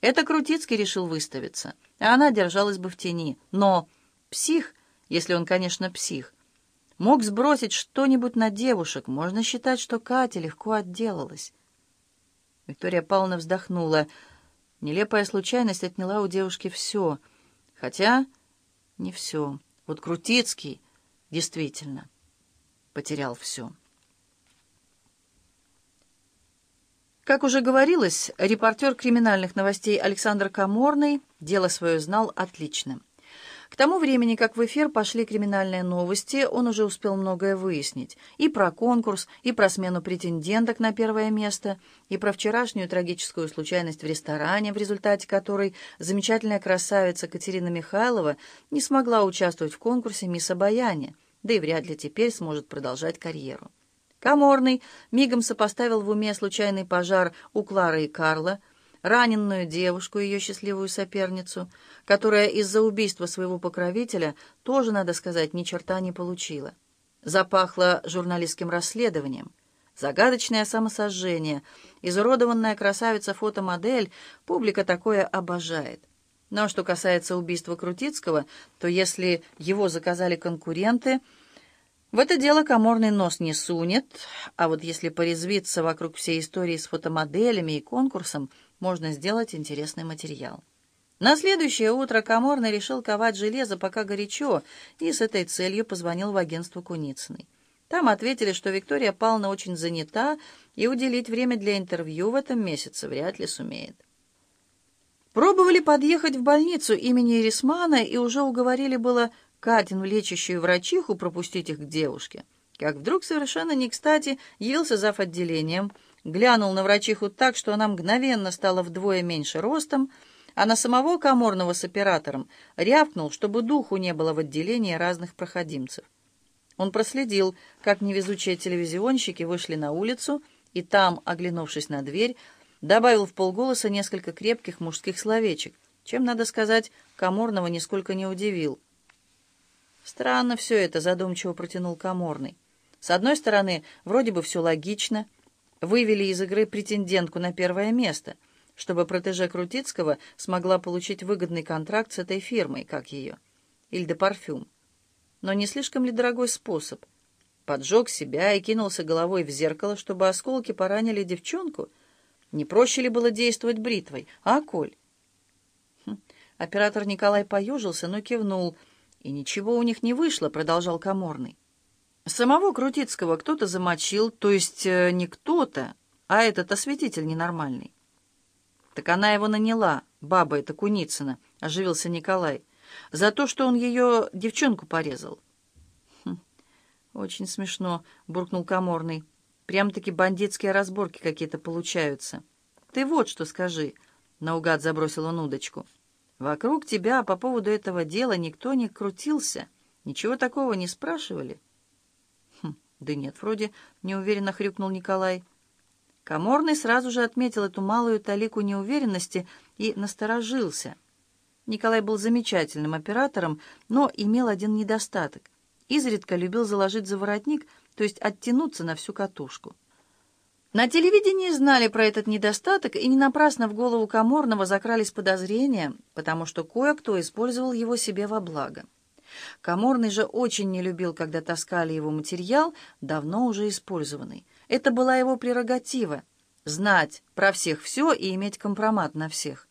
Это Крутицкий решил выставиться, а она держалась бы в тени. Но псих, если он, конечно, псих, мог сбросить что-нибудь на девушек. Можно считать, что Катя легко отделалась. Виктория Павловна вздохнула. Нелепая случайность отняла у девушки все. Хотя не все. Вот Крутицкий действительно потерял все. Как уже говорилось, репортер криминальных новостей Александр Каморный дело свое знал отлично. К тому времени, как в эфир пошли криминальные новости, он уже успел многое выяснить. И про конкурс, и про смену претенденток на первое место, и про вчерашнюю трагическую случайность в ресторане, в результате которой замечательная красавица Катерина Михайлова не смогла участвовать в конкурсе «Мисс Обаяние», да и вряд ли теперь сможет продолжать карьеру. Каморный мигом сопоставил в уме случайный пожар у Клары и Карла, раненную девушку, ее счастливую соперницу, которая из-за убийства своего покровителя тоже, надо сказать, ни черта не получила. Запахло журналистским расследованием. Загадочное самосожжение, изуродованная красавица-фотомодель, публика такое обожает. Но что касается убийства Крутицкого, то если его заказали конкуренты – в это дело коморный нос не сунет, а вот если порезвиться вокруг всей истории с фотомоделями и конкурсом, можно сделать интересный материал. На следующее утро Каморный решил ковать железо пока горячо, и с этой целью позвонил в агентство Куницыной. Там ответили, что Виктория Павловна очень занята, и уделить время для интервью в этом месяце вряд ли сумеет. Пробовали подъехать в больницу имени Эрисмана и уже уговорили было Катину лечащую врачиху пропустить их к девушке, как вдруг совершенно не кстати явился зав. отделением, глянул на врачиху так, что она мгновенно стала вдвое меньше ростом, а на самого коморного с оператором рявкнул, чтобы духу не было в отделении разных проходимцев. Он проследил, как невезучие телевизионщики вышли на улицу, и там, оглянувшись на дверь, добавил в полголоса несколько крепких мужских словечек, чем, надо сказать, Каморного нисколько не удивил — Странно все это, задумчиво протянул Каморный. С одной стороны, вроде бы все логично. Вывели из игры претендентку на первое место, чтобы протеже Крутицкого смогла получить выгодный контракт с этой фирмой, как ее, Ильда Парфюм. Но не слишком ли дорогой способ? Поджег себя и кинулся головой в зеркало, чтобы осколки поранили девчонку? Не проще ли было действовать бритвой, а, Коль? Хм. Оператор Николай поежился, но кивнул — «И ничего у них не вышло», — продолжал Каморный. «Самого Крутицкого кто-то замочил, то есть э, не кто-то, а этот осветитель ненормальный». «Так она его наняла, баба эта Куницына», — оживился Николай, «за то, что он ее девчонку порезал». «Хм, «Очень смешно», — буркнул Каморный. «Прям-таки бандитские разборки какие-то получаются». «Ты вот что скажи», — наугад забросил он удочку. Вокруг тебя по поводу этого дела никто не крутился, ничего такого не спрашивали. Хм, да нет, вроде неуверенно хрюкнул Николай. Каморный сразу же отметил эту малую талику неуверенности и насторожился. Николай был замечательным оператором, но имел один недостаток. Изредка любил заложить за воротник, то есть оттянуться на всю катушку. На телевидении знали про этот недостаток, и не напрасно в голову Каморного закрались подозрения, потому что кое-кто использовал его себе во благо. Каморный же очень не любил, когда таскали его материал, давно уже использованный. Это была его прерогатива — знать про всех все и иметь компромат на всех.